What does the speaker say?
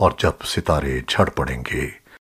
और जब सितारे झड़ पड़ेंगे